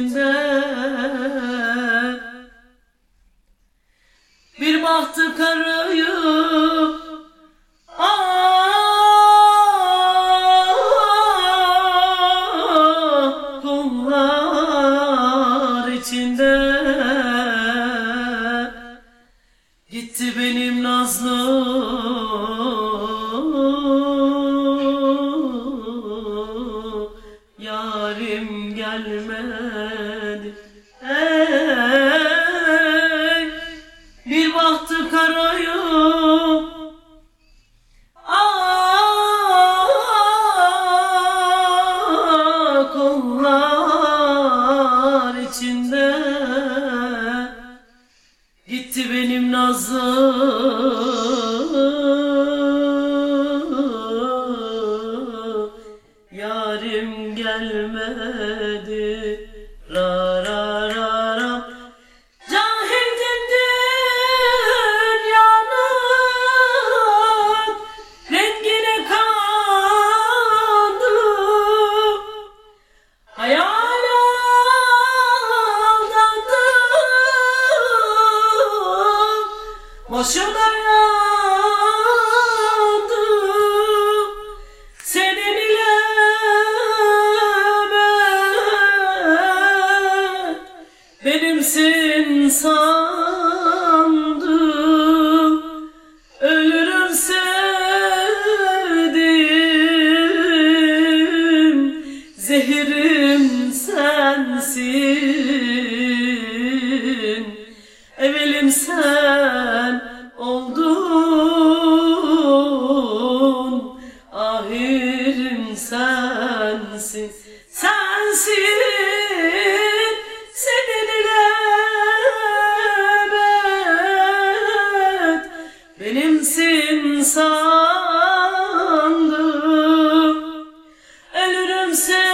içinde. Bir bahtı karıyı Kollar içinde. Gitti benim nazlım yarim gelmez. Benim nazım. Yarim gelmedi Ra Başım dayandı Seni bilemem. Benimsin sen gönlüm sensin Sensin. Seninle ben Benimsin sandım. Ölürüm sen